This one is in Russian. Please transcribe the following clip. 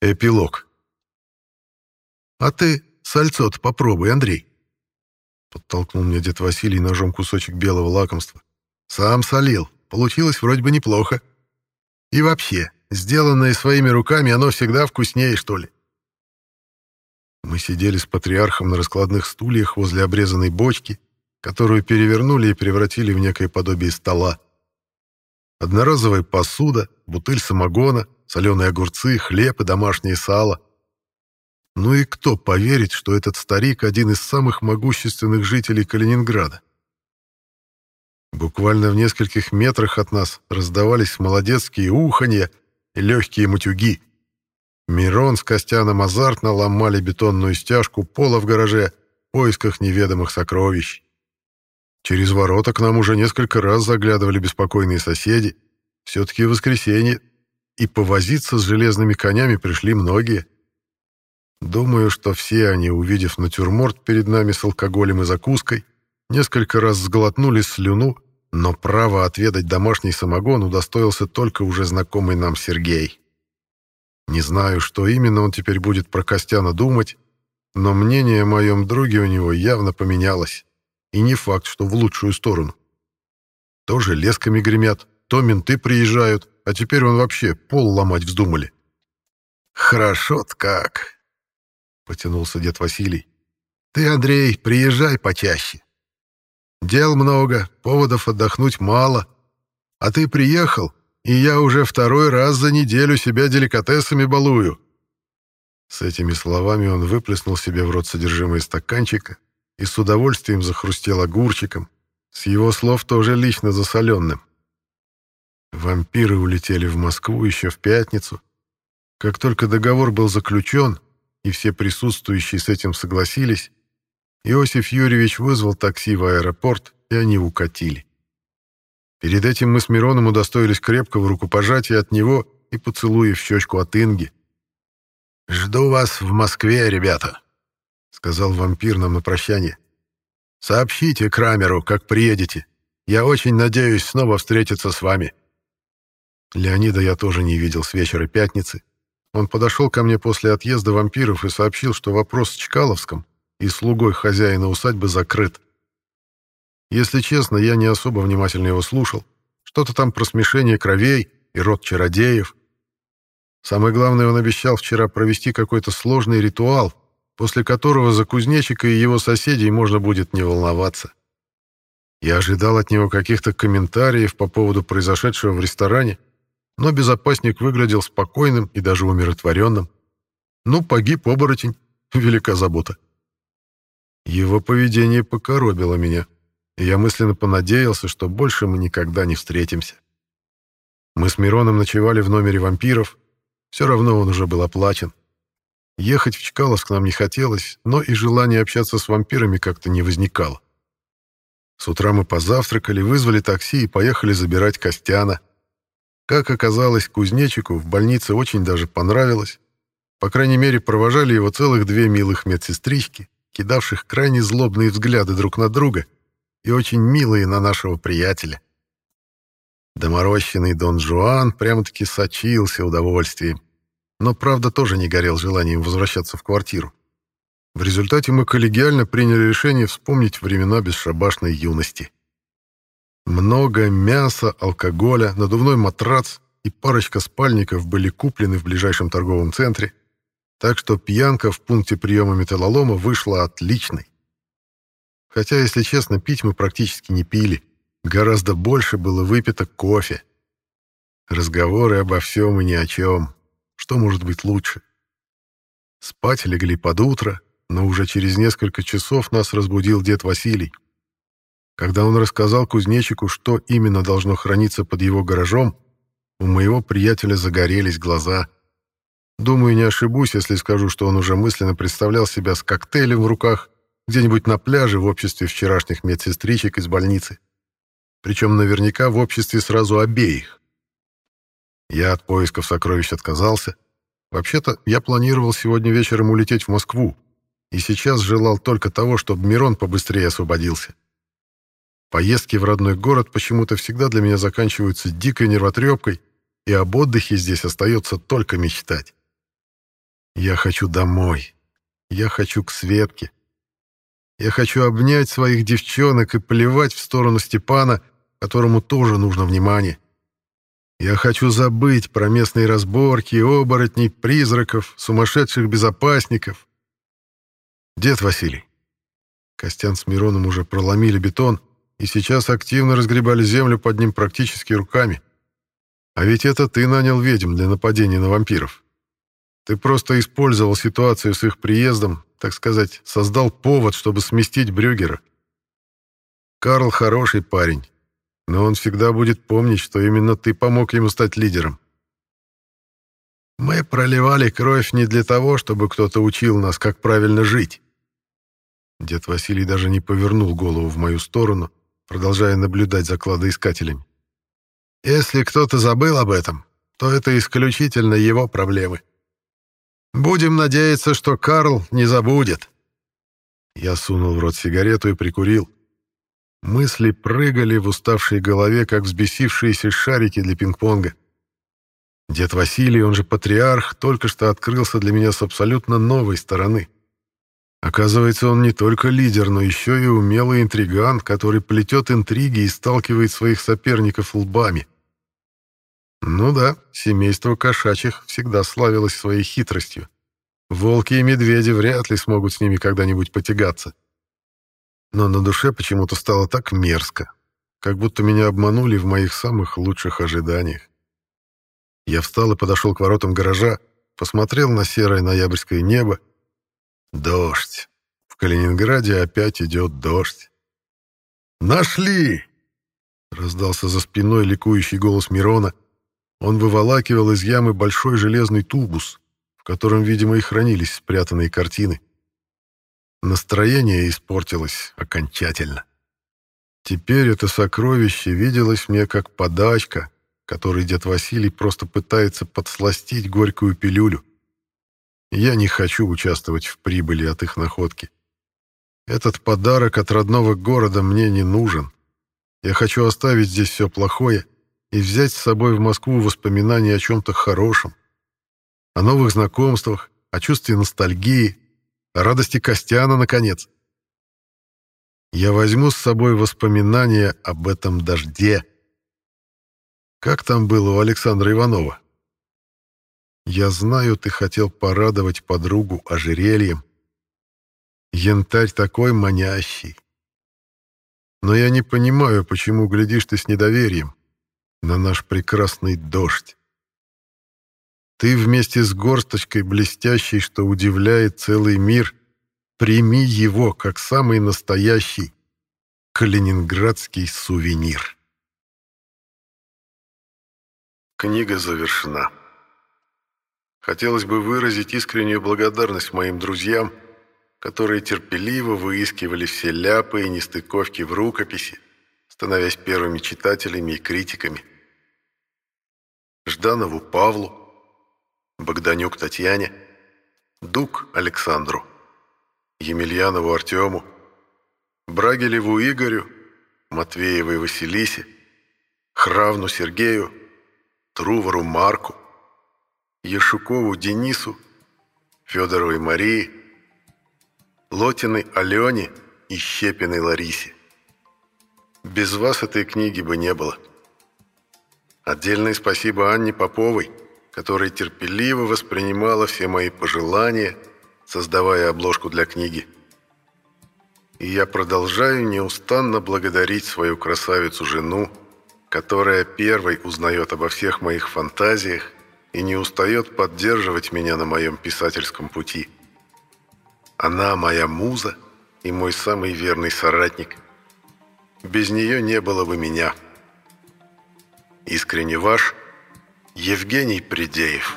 Эпилог. «А ты сальцо-то попробуй, Андрей!» Подтолкнул мне дед Василий ножом кусочек белого лакомства. «Сам солил. Получилось вроде бы неплохо. И вообще, сделанное своими руками, оно всегда вкуснее, что ли?» Мы сидели с патриархом на раскладных стульях возле обрезанной бочки, которую перевернули и превратили в некое подобие стола. Одноразовая посуда, бутыль самогона, соленые огурцы, хлеб и домашнее сало. Ну и кто поверит, что этот старик один из самых могущественных жителей Калининграда? Буквально в нескольких метрах от нас раздавались молодецкие уханья и легкие матюги. Мирон с Костяном азартно ломали бетонную стяжку пола в гараже в поисках неведомых сокровищ. Через ворота к нам уже несколько раз заглядывали беспокойные соседи. Все-таки воскресенье, и повозиться с железными конями пришли многие. Думаю, что все они, увидев натюрморт перед нами с алкоголем и закуской, несколько раз сглотнули слюну, но право отведать домашний самогон удостоился только уже знакомый нам Сергей. Не знаю, что именно он теперь будет про Костяна думать, но мнение о моем друге у него явно поменялось. И не факт, что в лучшую сторону. То железками гремят, то менты приезжают, а теперь он вообще пол ломать вздумали. «Хорошо-то как!» — потянулся дед Василий. «Ты, Андрей, приезжай почаще. Дел много, поводов отдохнуть мало. А ты приехал, и я уже второй раз за неделю себя деликатесами балую». С этими словами он выплеснул себе в рот содержимое стаканчика, и с удовольствием захрустел огурчиком, с его слов тоже лично засоленным. Вампиры улетели в Москву еще в пятницу. Как только договор был заключен, и все присутствующие с этим согласились, Иосиф Юрьевич вызвал такси в аэропорт, и они укатили. Перед этим мы с Мироном удостоились крепкого рукопожатия от него и поцелуя в щечку от Инги. «Жду вас в Москве, ребята», — сказал вампир нам на прощание. «Сообщите Крамеру, как приедете. Я очень надеюсь снова встретиться с вами». Леонида я тоже не видел с вечера пятницы. Он подошел ко мне после отъезда вампиров и сообщил, что вопрос с Чкаловском и слугой хозяина усадьбы закрыт. Если честно, я не особо внимательно его слушал. Что-то там про смешение кровей и род чародеев. Самое главное, он обещал вчера провести какой-то сложный ритуал, после которого за кузнечика и его соседей можно будет не волноваться. Я ожидал от него каких-то комментариев по поводу произошедшего в ресторане, но безопасник выглядел спокойным и даже умиротворенным. Ну, погиб оборотень, велика забота. Его поведение покоробило меня, и я мысленно понадеялся, что больше мы никогда не встретимся. Мы с Мироном ночевали в номере вампиров, все равно он уже был оплачен. Ехать в Чкаловск нам не хотелось, но и желание общаться с вампирами как-то не возникало. С утра мы позавтракали, вызвали такси и поехали забирать Костяна. Как оказалось, кузнечику в больнице очень даже понравилось. По крайней мере, провожали его целых две милых медсестрички, кидавших крайне злобные взгляды друг на друга и очень милые на нашего приятеля. Доморощенный Дон Жуан прямо-таки сочился удовольствием но, правда, тоже не горел желанием возвращаться в квартиру. В результате мы коллегиально приняли решение вспомнить времена бесшабашной юности. Много мяса, алкоголя, надувной матрац и парочка спальников были куплены в ближайшем торговом центре, так что пьянка в пункте приема металлолома вышла отличной. Хотя, если честно, пить мы практически не пили, гораздо больше было выпито кофе. Разговоры обо всем и ни о чем. Что может быть лучше? Спать легли под утро, но уже через несколько часов нас разбудил дед Василий. Когда он рассказал кузнечику, что именно должно храниться под его гаражом, у моего приятеля загорелись глаза. Думаю, не ошибусь, если скажу, что он уже мысленно представлял себя с коктейлем в руках где-нибудь на пляже в обществе вчерашних медсестричек из больницы. Причем наверняка в обществе сразу обеих. Я от поисков сокровищ отказался. Вообще-то, я планировал сегодня вечером улететь в Москву, и сейчас желал только того, чтобы Мирон побыстрее освободился. Поездки в родной город почему-то всегда для меня заканчиваются дикой нервотрепкой, и об отдыхе здесь остается только мечтать. Я хочу домой. Я хочу к Светке. Я хочу обнять своих девчонок и плевать в сторону Степана, которому тоже нужно внимание. Я хочу забыть про местные разборки, оборотней, призраков, сумасшедших безопасников. Дед Василий. Костян с Мироном уже проломили бетон и сейчас активно разгребали землю под ним практически руками. А ведь это ты нанял ведьм для нападения на вампиров. Ты просто использовал ситуацию с их приездом, так сказать, создал повод, чтобы сместить Брюгера. Карл хороший парень, но он всегда будет помнить, что именно ты помог ему стать лидером. Мы проливали кровь не для того, чтобы кто-то учил нас, как правильно жить. Дед Василий даже не повернул голову в мою сторону, продолжая наблюдать за кладоискателями. Если кто-то забыл об этом, то это исключительно его проблемы. Будем надеяться, что Карл не забудет. Я сунул в рот сигарету и прикурил. Мысли прыгали в уставшей голове, как взбесившиеся шарики для пинг-понга. Дед Василий, он же патриарх, только что открылся для меня с абсолютно новой стороны. Оказывается, он не только лидер, но еще и умелый интриган, который плетет интриги и сталкивает своих соперников лбами. Ну да, семейство кошачьих всегда славилось своей хитростью. Волки и медведи вряд ли смогут с ними когда-нибудь потягаться но на душе почему-то стало так мерзко, как будто меня обманули в моих самых лучших ожиданиях. Я встал и подошел к воротам гаража, посмотрел на серое ноябрьское небо. Дождь. В Калининграде опять идет дождь. «Нашли!» — раздался за спиной ликующий голос Мирона. Он выволакивал из ямы большой железный тубус, в котором, видимо, и хранились спрятанные картины. Настроение испортилось окончательно. Теперь это сокровище виделось мне как подачка, которой дед Василий просто пытается подсластить горькую пилюлю. Я не хочу участвовать в прибыли от их находки. Этот подарок от родного города мне не нужен. Я хочу оставить здесь все плохое и взять с собой в Москву воспоминания о чем-то хорошем, о новых знакомствах, о чувстве ностальгии, о радости Костяна, наконец. Я возьму с собой воспоминания об этом дожде. Как там было у Александра Иванова? Я знаю, ты хотел порадовать подругу ожерельем. Янтарь такой манящий. Но я не понимаю, почему глядишь ты с недоверием на наш прекрасный дождь. Ты вместе с горсточкой блестящей, что удивляет целый мир, прими его как самый настоящий калининградский сувенир. Книга завершена. Хотелось бы выразить искреннюю благодарность моим друзьям, которые терпеливо выискивали все ляпы и нестыковки в рукописи, становясь первыми читателями и критиками. Жданову Павлу, Богданюк Татьяне, Дук Александру, Емельянову Артему, Брагелеву Игорю, Матвеевой Василисе, Хравну Сергею, Трувору Марку, Ешукову Денису, Федоровой Марии, Лотиной Алене и Щепиной Ларисе. Без вас этой книги бы не было. Отдельное спасибо Анне Поповой – которая терпеливо воспринимала все мои пожелания, создавая обложку для книги. И я продолжаю неустанно благодарить свою красавицу-жену, которая первой узнает обо всех моих фантазиях и не устает поддерживать меня на моем писательском пути. Она моя муза и мой самый верный соратник. Без нее не было бы меня. Искренне ваш – Евгений Придеев